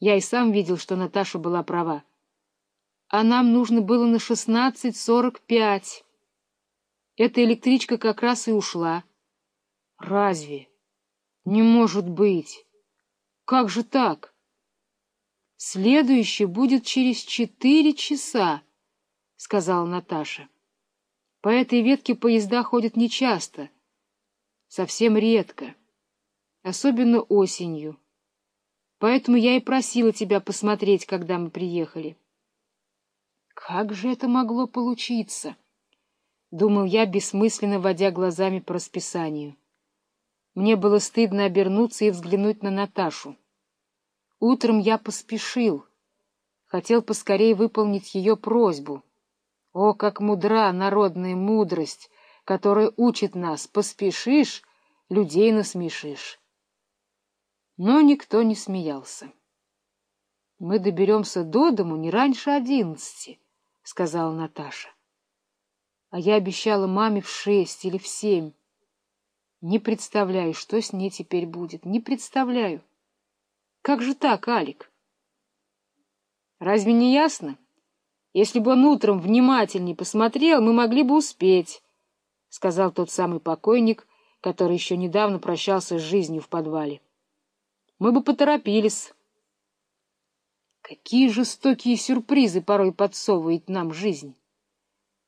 Я и сам видел, что Наташа была права. А нам нужно было на шестнадцать сорок пять. Эта электричка как раз и ушла. Разве? Не может быть. Как же так? Следующий будет через четыре часа, — сказала Наташа. По этой ветке поезда ходят нечасто, совсем редко, особенно осенью. Поэтому я и просила тебя посмотреть, когда мы приехали. Как же это могло получиться? — думал я, бессмысленно водя глазами по расписанию. Мне было стыдно обернуться и взглянуть на Наташу. Утром я поспешил, хотел поскорее выполнить ее просьбу. О, как мудра народная мудрость, которая учит нас «поспешишь, людей насмешишь». Но никто не смеялся. — Мы доберемся до дому не раньше одиннадцати, — сказала Наташа. А я обещала маме в шесть или в семь. Не представляю, что с ней теперь будет. Не представляю. Как же так, Алик? Разве не ясно? Если бы он утром внимательнее посмотрел, мы могли бы успеть, — сказал тот самый покойник, который еще недавно прощался с жизнью в подвале. Мы бы поторопились. Какие жестокие сюрпризы порой подсовывает нам жизнь.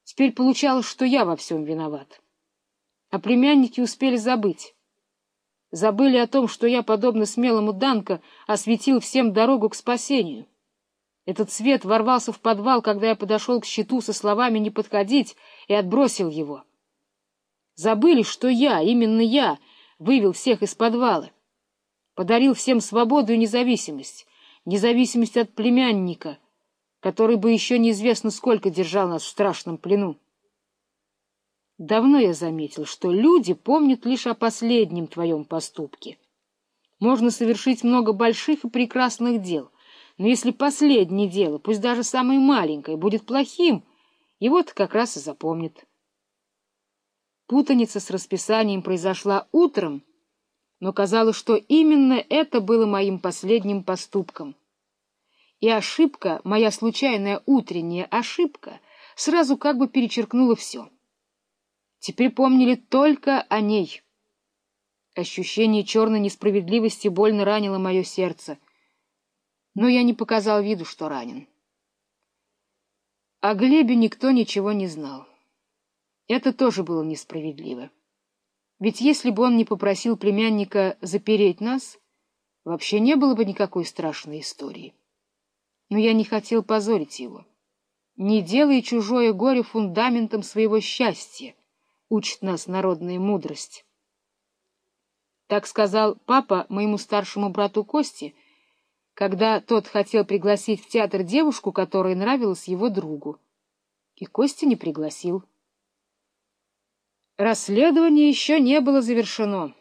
Теперь получалось, что я во всем виноват а племянники успели забыть. Забыли о том, что я, подобно смелому Данко, осветил всем дорогу к спасению. Этот свет ворвался в подвал, когда я подошел к щиту со словами «не подходить» и отбросил его. Забыли, что я, именно я, вывел всех из подвала, подарил всем свободу и независимость, независимость от племянника, который бы еще неизвестно сколько держал нас в страшном плену. Давно я заметил, что люди помнят лишь о последнем твоем поступке. Можно совершить много больших и прекрасных дел, но если последнее дело, пусть даже самое маленькое, будет плохим, его-то как раз и запомнит. Путаница с расписанием произошла утром, но казалось, что именно это было моим последним поступком. И ошибка, моя случайная утренняя ошибка, сразу как бы перечеркнула все. Теперь помнили только о ней. Ощущение черной несправедливости больно ранило мое сердце, но я не показал виду, что ранен. О Глебе никто ничего не знал. Это тоже было несправедливо. Ведь если бы он не попросил племянника запереть нас, вообще не было бы никакой страшной истории. Но я не хотел позорить его. Не делай чужое горе фундаментом своего счастья учит нас народная мудрость. Так сказал папа моему старшему брату Косте, когда тот хотел пригласить в театр девушку, которая нравилась его другу. И Костя не пригласил. Расследование еще не было завершено.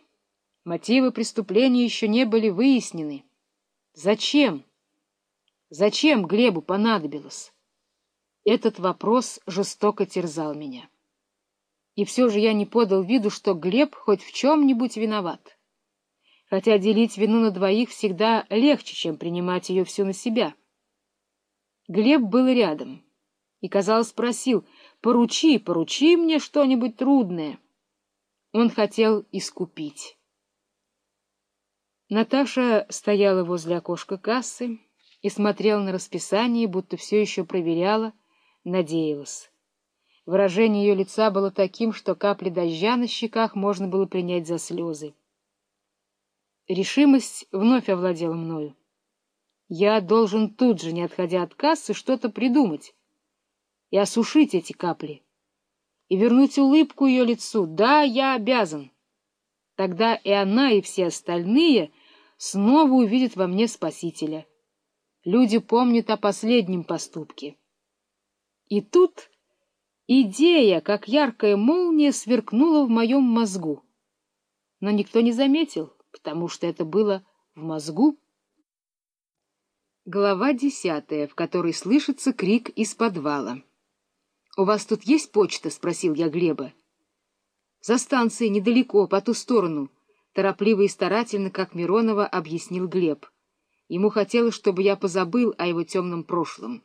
Мотивы преступления еще не были выяснены. Зачем? Зачем Глебу понадобилось? Этот вопрос жестоко терзал меня. И все же я не подал виду, что Глеб хоть в чем-нибудь виноват. Хотя делить вину на двоих всегда легче, чем принимать ее всю на себя. Глеб был рядом и, казалось, просил «поручи, поручи мне что-нибудь трудное». Он хотел искупить. Наташа стояла возле окошка кассы и смотрела на расписание, будто все еще проверяла, надеялась. Выражение ее лица было таким, что капли дождя на щеках можно было принять за слезы. Решимость вновь овладела мною. Я должен тут же, не отходя от кассы, что-то придумать и осушить эти капли, и вернуть улыбку ее лицу. Да, я обязан. Тогда и она, и все остальные снова увидят во мне спасителя. Люди помнят о последнем поступке. И тут... Идея, как яркая молния, сверкнула в моем мозгу. Но никто не заметил, потому что это было в мозгу. Глава десятая, в которой слышится крик из подвала. — У вас тут есть почта? — спросил я Глеба. — За станцией недалеко, по ту сторону, — торопливо и старательно, как Миронова, объяснил Глеб. Ему хотелось, чтобы я позабыл о его темном прошлом.